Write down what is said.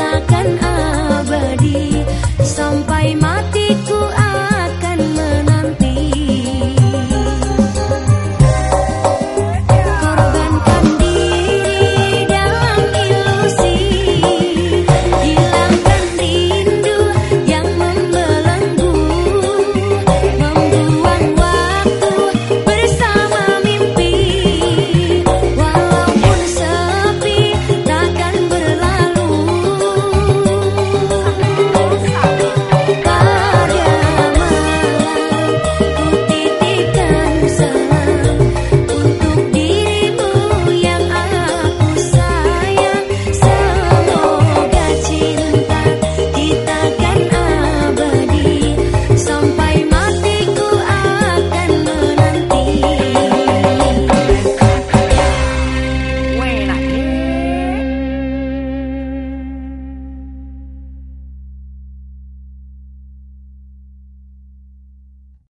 katakan